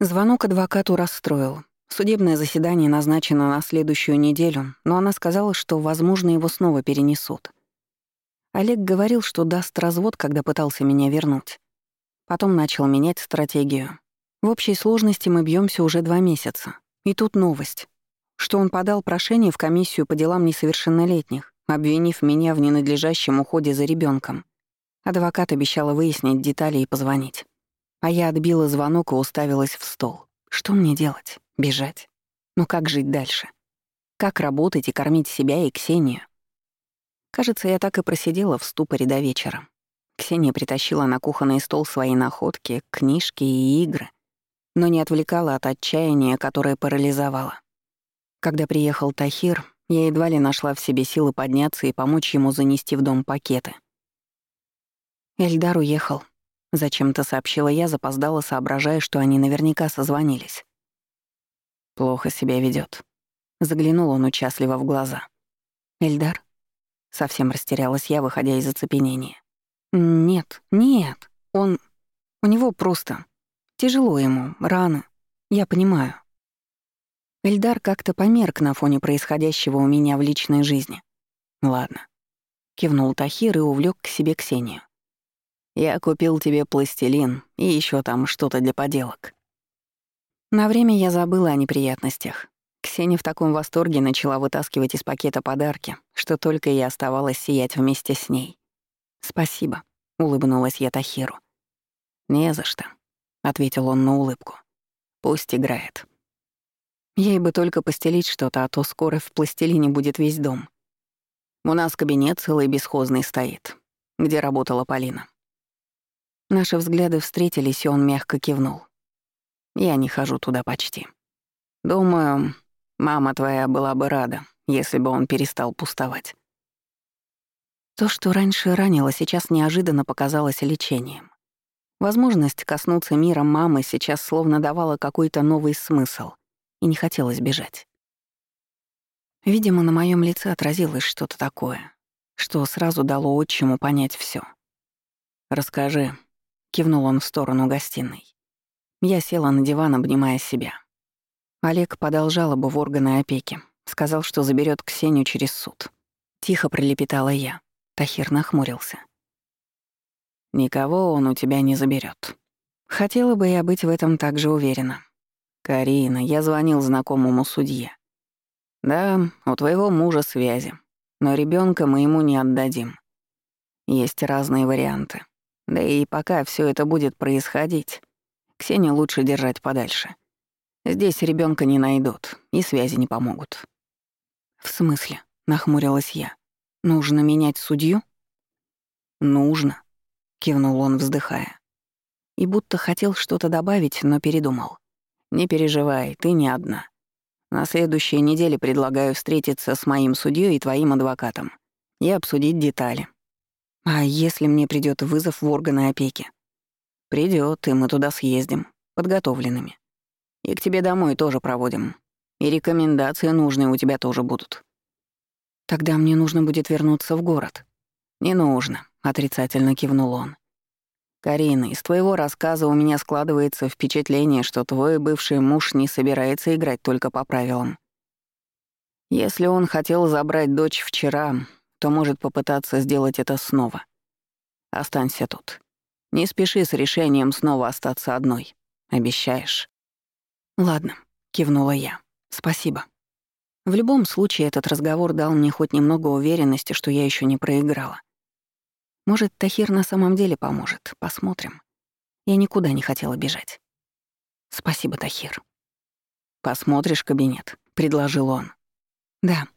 Звонок адвокату расстроил. Судебное заседание назначено на следующую неделю, но она сказала, что, возможно, его снова перенесут. Олег говорил, что даст развод, когда пытался меня вернуть. Потом начал менять стратегию. В общей сложности мы бьемся уже два месяца. И тут новость, что он подал прошение в комиссию по делам несовершеннолетних, обвинив меня в ненадлежащем уходе за ребенком. Адвокат обещала выяснить детали и позвонить. А я отбила звонок и уставилась в стол. Что мне делать? Бежать? Ну как жить дальше? Как работать и кормить себя и Ксению? Кажется, я так и просидела в ступоре до вечера. Ксения притащила на кухонный стол свои находки, книжки и игры, но не отвлекала от отчаяния, которое парализовало. Когда приехал Тахир, я едва ли нашла в себе силы подняться и помочь ему занести в дом пакеты. Эльдар уехал. Зачем-то сообщила я, запоздала, соображая, что они наверняка созвонились. Плохо себя ведет. Заглянул он участливо в глаза. «Эльдар?» Совсем растерялась я, выходя из оцепенения. «Нет, нет, он... У него просто... Тяжело ему, раны. Я понимаю». Эльдар как-то померк на фоне происходящего у меня в личной жизни. «Ладно», — кивнул Тахир и увлек к себе Ксению. «Я купил тебе пластилин и еще там что-то для поделок». На время я забыла о неприятностях. Ксения в таком восторге начала вытаскивать из пакета подарки, что только и оставалось сиять вместе с ней. «Спасибо», — улыбнулась я Тахиру. «Не за что», — ответил он на улыбку. «Пусть играет». Ей бы только постелить что-то, а то скоро в пластилине будет весь дом. У нас кабинет целый бесхозный стоит, где работала Полина. Наши взгляды встретились, и он мягко кивнул. Я не хожу туда почти. Думаю, Мама твоя была бы рада, если бы он перестал пустовать. То, что раньше ранило, сейчас неожиданно показалось лечением. Возможность коснуться мира мамы сейчас словно давала какой-то новый смысл, и не хотелось бежать. Видимо, на моем лице отразилось что-то такое, что сразу дало отчиму понять все. «Расскажи», — кивнул он в сторону гостиной. Я села на диван, обнимая себя. Олег подал жалобу в органы опеки. Сказал, что заберет Ксению через суд. Тихо пролепетала я. Тахир нахмурился. «Никого он у тебя не заберет. Хотела бы я быть в этом так же уверена. Карина, я звонил знакомому судье. Да, у твоего мужа связи, но ребенка мы ему не отдадим. Есть разные варианты. Да и пока все это будет происходить, Ксению лучше держать подальше. Здесь ребенка не найдут, и связи не помогут. В смысле? нахмурилась я. Нужно менять судью? Нужно, кивнул он, вздыхая. И будто хотел что-то добавить, но передумал. Не переживай, ты не одна. На следующей неделе предлагаю встретиться с моим судьей и твоим адвокатом и обсудить детали. А если мне придет вызов в органы опеки? Придет, и мы туда съездим, подготовленными. И к тебе домой тоже проводим. И рекомендации нужные у тебя тоже будут. Тогда мне нужно будет вернуться в город. Не нужно, отрицательно кивнул он. Карина, из твоего рассказа у меня складывается впечатление, что твой бывший муж не собирается играть только по правилам. Если он хотел забрать дочь вчера, то может попытаться сделать это снова. Останься тут. Не спеши с решением снова остаться одной. Обещаешь? «Ладно», — кивнула я. «Спасибо». В любом случае, этот разговор дал мне хоть немного уверенности, что я еще не проиграла. Может, Тахир на самом деле поможет. Посмотрим. Я никуда не хотела бежать. Спасибо, Тахир. «Посмотришь кабинет», — предложил он. «Да».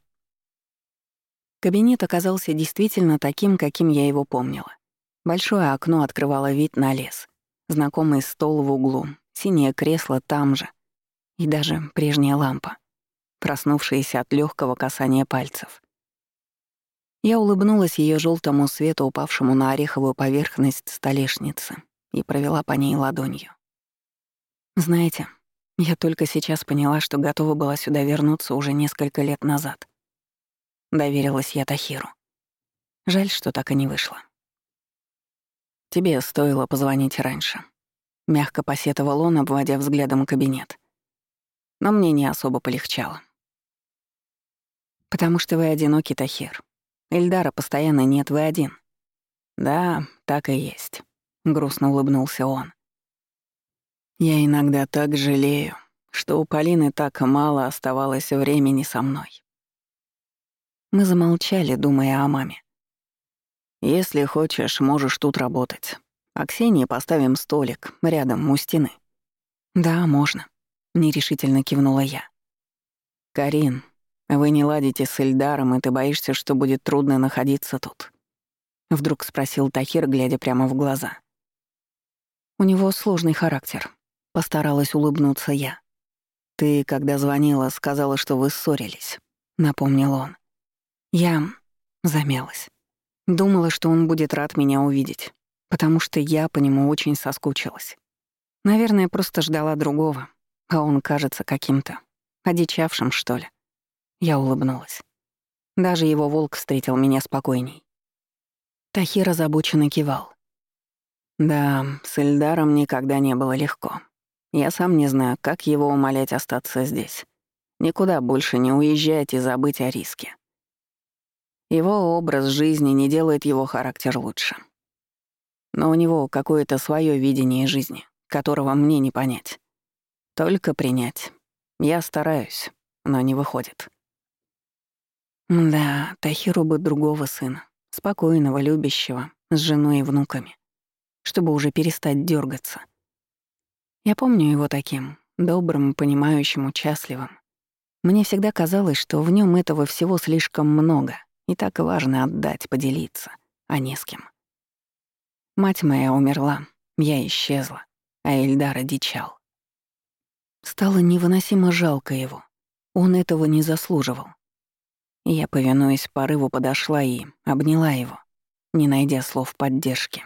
Кабинет оказался действительно таким, каким я его помнила. Большое окно открывало вид на лес. Знакомый стол в углу, синее кресло там же — и даже прежняя лампа, проснувшаяся от легкого касания пальцев. Я улыбнулась ее желтому свету, упавшему на ореховую поверхность столешницы, и провела по ней ладонью. Знаете, я только сейчас поняла, что готова была сюда вернуться уже несколько лет назад. Доверилась я Тахиру. Жаль, что так и не вышло. Тебе стоило позвонить раньше. — мягко посетовал он, обводя взглядом кабинет. Но мне не особо полегчало. «Потому что вы одинокий, Тахир. Эльдара постоянно нет, вы один». «Да, так и есть», — грустно улыбнулся он. «Я иногда так жалею, что у Полины так мало оставалось времени со мной». Мы замолчали, думая о маме. «Если хочешь, можешь тут работать. А Ксении поставим столик рядом у стены». «Да, можно», — нерешительно кивнула я. «Карин, вы не ладите с Эльдаром, и ты боишься, что будет трудно находиться тут?» Вдруг спросил Тахир, глядя прямо в глаза. «У него сложный характер», — постаралась улыбнуться я. «Ты, когда звонила, сказала, что вы ссорились», — напомнил он. Я замялась. Думала, что он будет рад меня увидеть, потому что я по нему очень соскучилась. Наверное, просто ждала другого, а он кажется каким-то одичавшим, что ли. Я улыбнулась. Даже его волк встретил меня спокойней. Тахир озабоченно кивал. Да, с Эльдаром никогда не было легко. Я сам не знаю, как его умолять остаться здесь. Никуда больше не уезжать и забыть о риске. Его образ жизни не делает его характер лучше. Но у него какое-то свое видение жизни, которого мне не понять. Только принять. Я стараюсь, но не выходит. Да, Тахиру бы другого сына, спокойного, любящего, с женой и внуками, чтобы уже перестать дергаться. Я помню его таким, добрым, понимающим, участливым. Мне всегда казалось, что в нем этого всего слишком много, и так важно отдать, поделиться, а не с кем. Мать моя умерла, я исчезла, а Эльдар одичал. Стало невыносимо жалко его. Он этого не заслуживал. Я, повинуясь порыву, подошла и обняла его, не найдя слов поддержки.